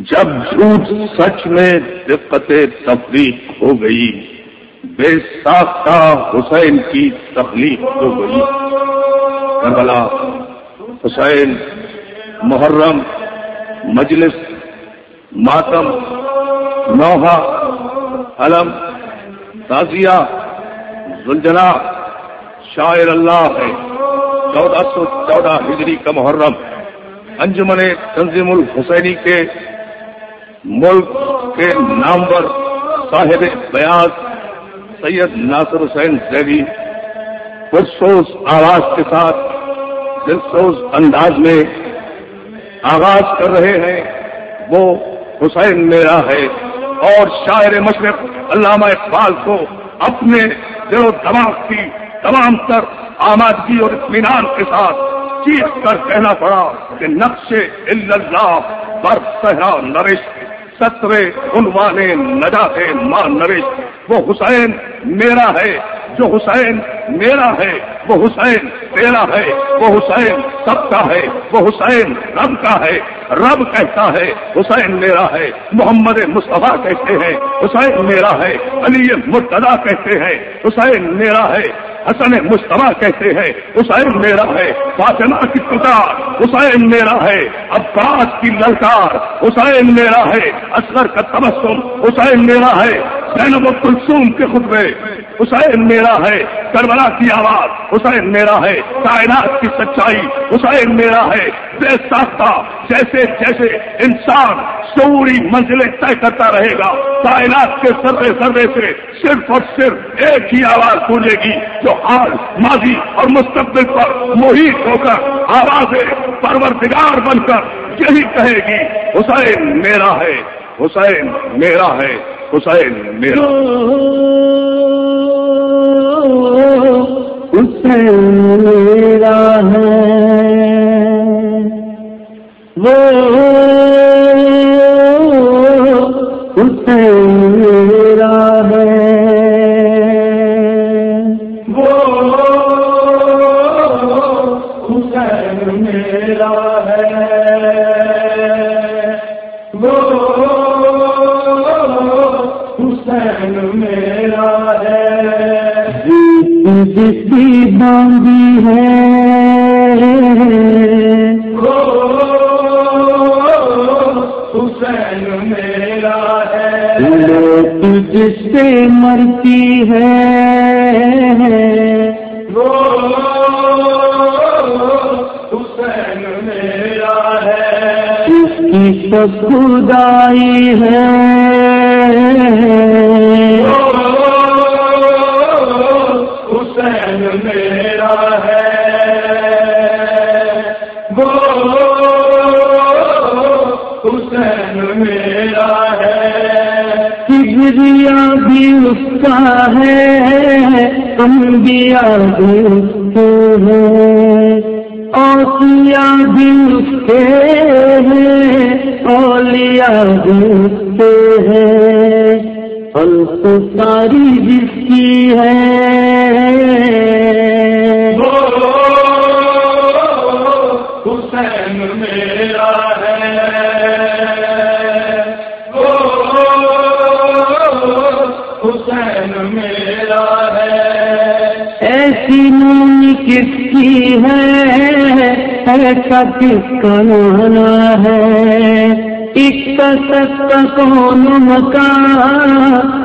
جب جھوٹ سچ میں دقت تفریح ہو گئی، بے ساختہ حسین کی تخلیق ہو گئی۔ کربلا، حسین، محرم، مجلس، ماتم، نوحہ، علم تازیہ زلجنا شاعر اللہ ہے۔ چودہ سو چودہ ہجری کا محرم، انجمن تنظیم الحسینی کے ملک کے نامور صاحب بیاض سید ناصر حسین زیدی پرسوز آواز کے ساتھ دلسوز انداز میں آغاز کر رہے ہیں۔ وہ حسین میرا ہے اور شاعر مشرق علامہ اقبال کو اپنے دل و دماغ کی تمام تر آمادگی اور اطمینان کے ساتھ چیخ کر کہنا پڑا کہ نقش اللہ بر صحرا نرش سترے عنوانے نجاتے ماں نرش وہ حسین میرا ہے۔ جو حسین میرا ہے، وہ حسین تیرا ہے۔ وہ حسین سب کا ہے۔ وہ حسین رب کا ہے۔ رب کہتا ہے، حسین میرا ہے۔ محمد مصطفیٰ کہتے ہیں، حسین میرا ہے۔ علی مرتدا کہتے ہیں، حسین میرا ہے۔ حسن مشتبہ کہتے ہیں حسین میرا ہے، فاطمہ کی پتار حسین میرا ہے، عباس کی للکار، حسین میرا ہے، اصغر کا تبسم، حسین میرا ہے، زینب الکلثوم کے خطبے، حسین میرا ہے، کربلا کی آواز، حسین میرا ہے، کائنات کی سچائی، حسین میرا ہے، بے ساختہ، جیسے جیسے انسان سوری منزلیں طے کرتا رہے گا۔ کائنات کے سرے سرے سے صرف اور صرف ایک ہی آواز پوجے گی جو حال ماضی اور مستقبل پر محیط ہو کر آوازیں پرورتگار بن کر یہی کہے گی، حسین میرا ہے، حسین میرا ہے، حسین میرا حسین جس کی باندھی ہے۔ حسین میرا ہے۔ لوٹ جس سے مرتی ہے۔ حسین میرا ہے۔ اس کی سب خدائی ہے۔ کا ہے انبیاء بھی کے ہیں۔ اوسیا بھی کے ہیں اولیاء کے ہیں۔ ساری جس کی ہے کس کی ہے؟ ایسا کس کا نانا ہے؟ ایک کون مکا؟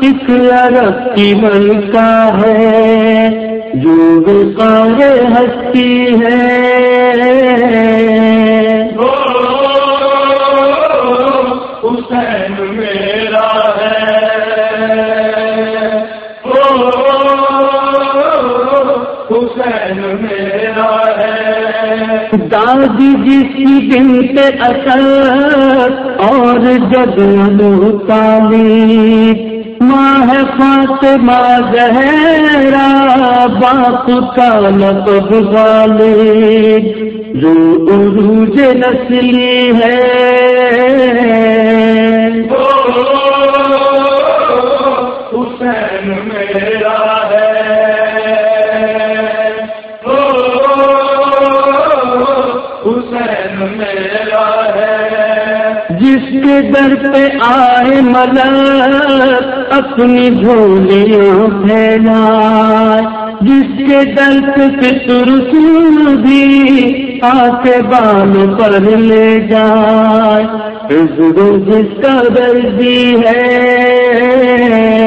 ایک عرب کی ملکہ ہے۔ جو وقار ہستی ہے۔ دادی جس کی بنت اصل اور جد تعلیم ماہ فاطمہ زہرا، باپ کا لقب غالب جو عروج نسلی ہے۔ ملا اپنی جھولیاں پھیلائے، جس کے درد سے فطر بھی آ کے بال پر لے جائے۔ جس کا دردی ہے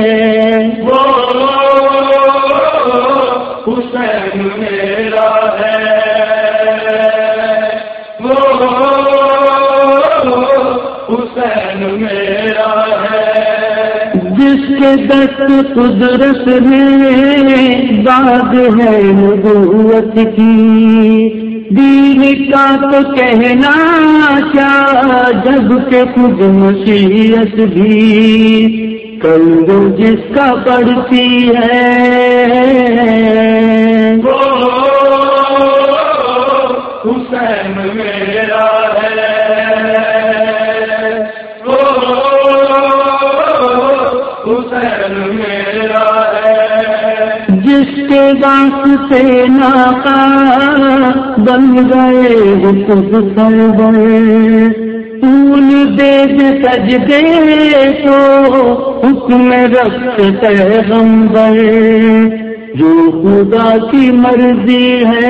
کے دست قدرت میں باد ہے نبوت کی۔ دین کا تو کہنا کیا جب کے خود مشیت بھی۔ کل جس کا پڑتی ہے۔ جس کے واسطے ناکا بن گئے خود سرور پھول دے سج دے تو حکم رکھ پیغمبر جو خدا کی مرضی ہے۔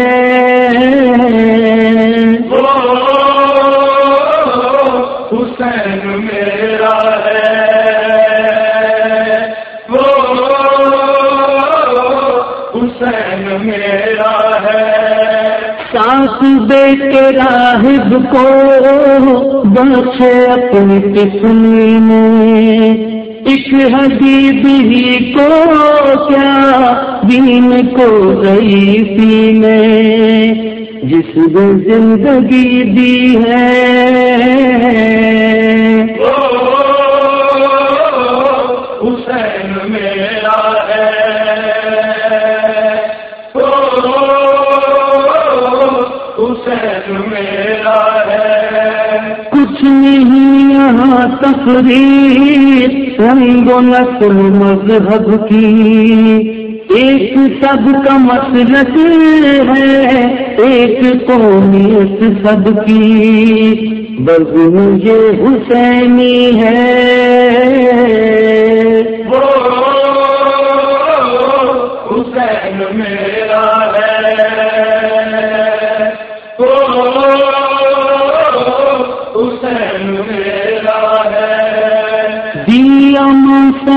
حسین میرا ساس کے راہب کو بخشے اپنی کسنی میں۔ ایک حبیب ہی کو کیا دین کو ضعیفی میں۔ جس نے زندگی دی ہے۔ یہاں تقریر رنگ و نسل مذہب کی۔ ایک سب کا مسلک ہے، ایک قومیت سب کی۔ بس یہ حسینی ہے۔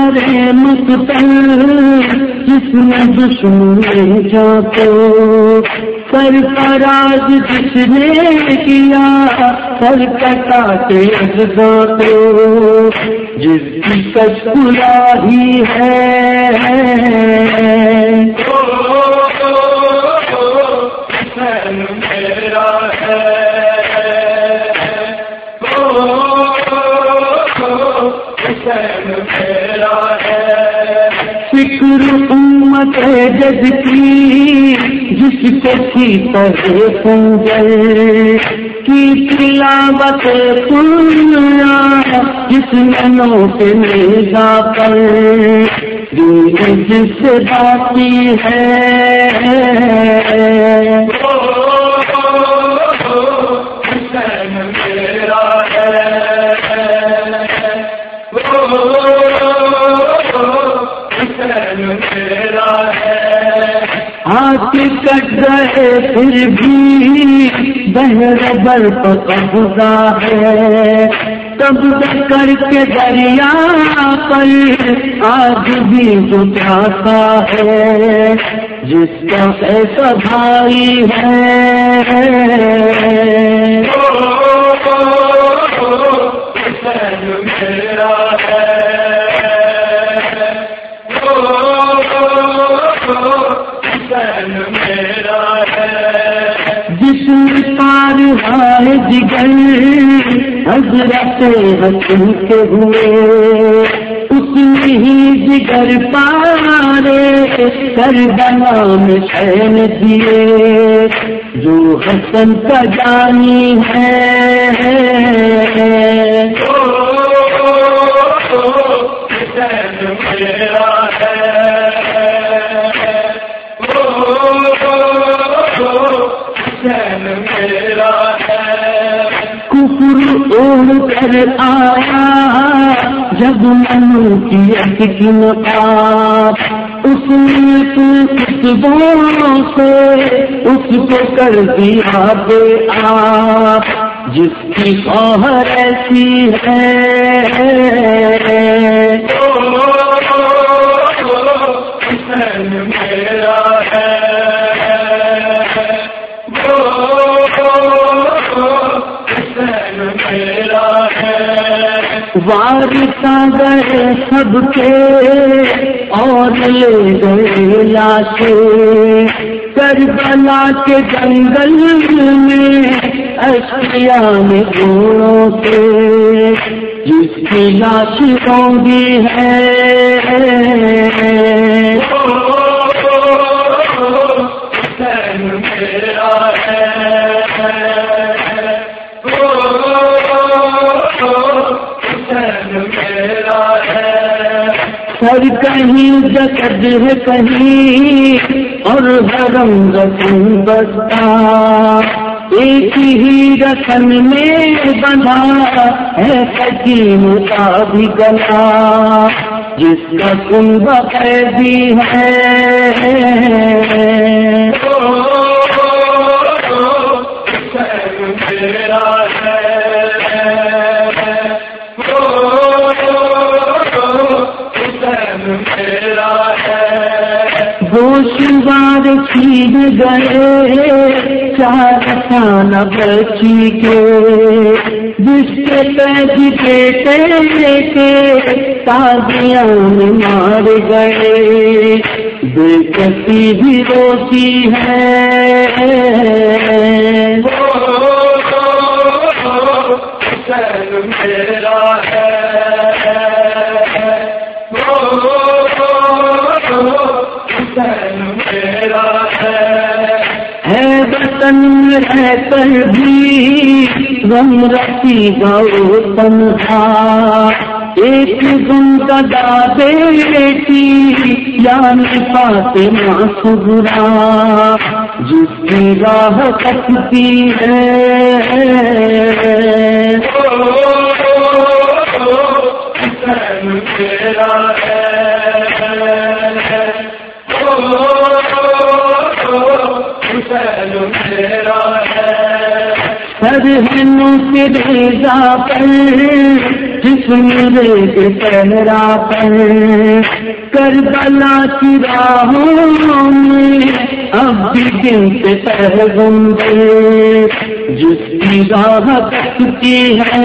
سر مستل جس نے دشمن جاتے۔ سر پراج جس نے کیا سر کٹاتے گاتے جس کی کچلا ہی ہے ہے جد کی، جس کو تھی پہلے سنجل کی تلاوت سننا جس میں نوٹ میزا پر دین جس باقی ہے۔ کٹ گئے، پھر بھی بہر بل قبضہ ہے۔ تب کر کے دریا پر آج بھی جو پیاسا ہے۔ جس کا ایسا بھائی ہے۔ آئے جگر حضرت حسن کے ہوئے۔ اس ہی جگر پارے کر بنام میں دیے۔ جو حسن کا جانی ہے۔ دور کر آیا، جب منو کی کی نقاب، اس نے تو کتبوں سے اس کو کر دیا بے آپ جس کی خواہر ایسی ہے وارتا گئے سب کے اور لے گئے لاشیں کربلا کے جنگل میں اشیا میں گھوڑوں کے جس کی لاش ہوگی ہے کہیں جسد ہے کہیں اور حرم رسم بستا، ایک ہی رسم میں بنا ہے سکیم کا بھی گلا جس کا کنبہ قیدی ہے۔ گوشوار چھین گئے، چار سان بچی کے جس کے پید بیٹے کے تازیاں مار گئے۔ بے کسی بھی روتی ہے۔ وطن میں رہ بھی غم رسی گو تنہا ایک دن کا بیٹی یعنی فاطمہ سگرا جس کی راہ تکتی ہے سر ہنو کے ریزا پر جسم ریگ پہرا پر کربلا کی راہوں میں اب بھی دن کے پیغمبر جس کی راہ تکتی ہے۔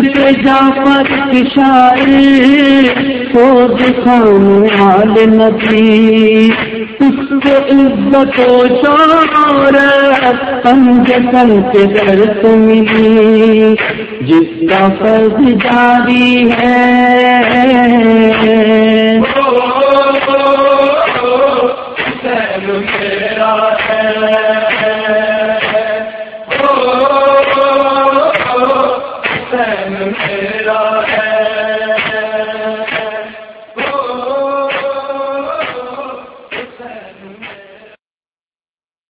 سدھ جا پر شاعر کو دکھانے والے نبی۔ اس کو عزت و شہرت پنج کل کے در ملی۔ جس کا فرض جاری ہے۔